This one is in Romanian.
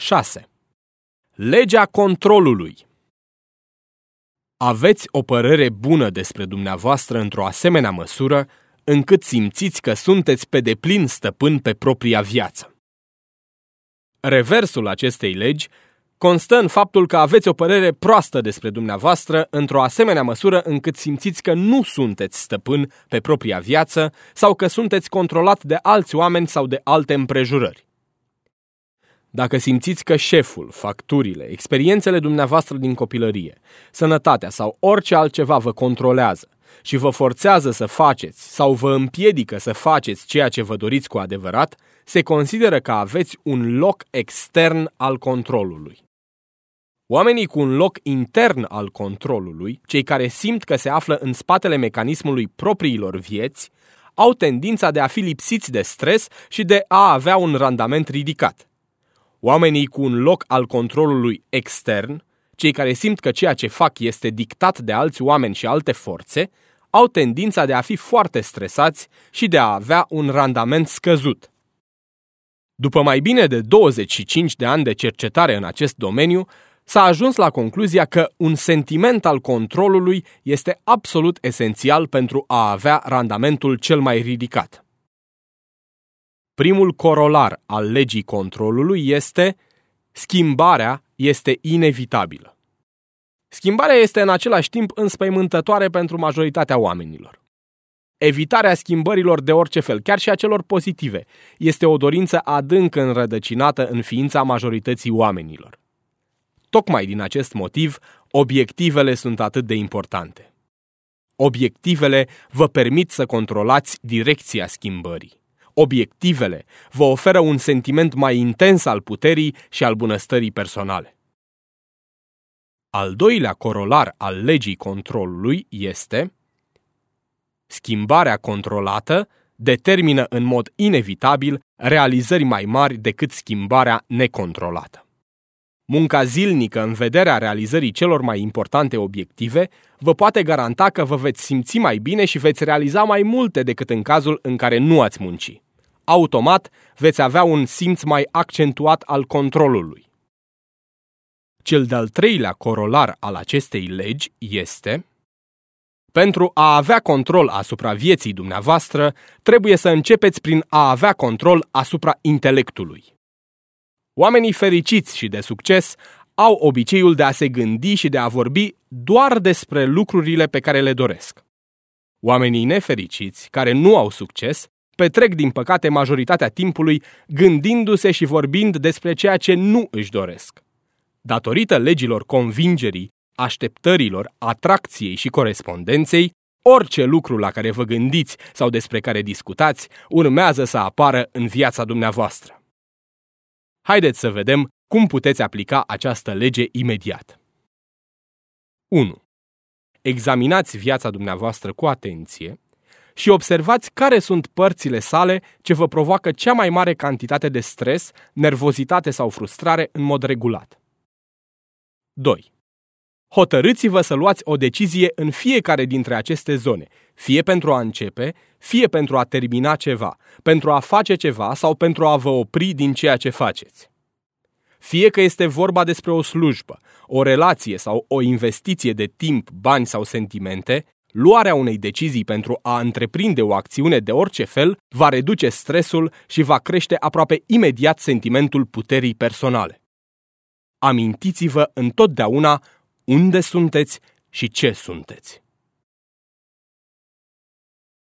6. Legea controlului Aveți o părere bună despre dumneavoastră într-o asemenea măsură încât simțiți că sunteți pe deplin stăpân pe propria viață. Reversul acestei legi constă în faptul că aveți o părere proastă despre dumneavoastră într-o asemenea măsură încât simțiți că nu sunteți stăpân pe propria viață sau că sunteți controlat de alți oameni sau de alte împrejurări. Dacă simțiți că șeful, facturile, experiențele dumneavoastră din copilărie, sănătatea sau orice altceva vă controlează și vă forțează să faceți sau vă împiedică să faceți ceea ce vă doriți cu adevărat, se consideră că aveți un loc extern al controlului. Oamenii cu un loc intern al controlului, cei care simt că se află în spatele mecanismului propriilor vieți, au tendința de a fi lipsiți de stres și de a avea un randament ridicat. Oamenii cu un loc al controlului extern, cei care simt că ceea ce fac este dictat de alți oameni și alte forțe, au tendința de a fi foarte stresați și de a avea un randament scăzut. După mai bine de 25 de ani de cercetare în acest domeniu, s-a ajuns la concluzia că un sentiment al controlului este absolut esențial pentru a avea randamentul cel mai ridicat. Primul corolar al legii controlului este schimbarea este inevitabilă. Schimbarea este în același timp înspăimântătoare pentru majoritatea oamenilor. Evitarea schimbărilor de orice fel, chiar și a celor pozitive, este o dorință adânc înrădăcinată în ființa majorității oamenilor. Tocmai din acest motiv, obiectivele sunt atât de importante. Obiectivele vă permit să controlați direcția schimbării. Obiectivele vă oferă un sentiment mai intens al puterii și al bunăstării personale. Al doilea corolar al legii controlului este schimbarea controlată determină în mod inevitabil realizări mai mari decât schimbarea necontrolată. Munca zilnică în vederea realizării celor mai importante obiective vă poate garanta că vă veți simți mai bine și veți realiza mai multe decât în cazul în care nu ați munci. Automat veți avea un simț mai accentuat al controlului. Cel de-al treilea corolar al acestei legi este pentru a avea control asupra vieții dumneavoastră, trebuie să începeți prin a avea control asupra intelectului. Oamenii fericiți și de succes au obiceiul de a se gândi și de a vorbi doar despre lucrurile pe care le doresc. Oamenii nefericiți, care nu au succes, petrec din păcate majoritatea timpului gândindu-se și vorbind despre ceea ce nu își doresc. Datorită legilor convingerii, așteptărilor, atracției și corespondenței, orice lucru la care vă gândiți sau despre care discutați urmează să apară în viața dumneavoastră. Haideți să vedem cum puteți aplica această lege imediat. 1. Examinați viața dumneavoastră cu atenție și observați care sunt părțile sale ce vă provoacă cea mai mare cantitate de stres, nervozitate sau frustrare în mod regulat. 2. Hotărâți-vă să luați o decizie în fiecare dintre aceste zone, fie pentru a începe, fie pentru a termina ceva, pentru a face ceva sau pentru a vă opri din ceea ce faceți. Fie că este vorba despre o slujbă, o relație sau o investiție de timp, bani sau sentimente, luarea unei decizii pentru a întreprinde o acțiune de orice fel va reduce stresul și va crește aproape imediat sentimentul puterii personale. Amintiți-vă întotdeauna unde sunteți și ce sunteți.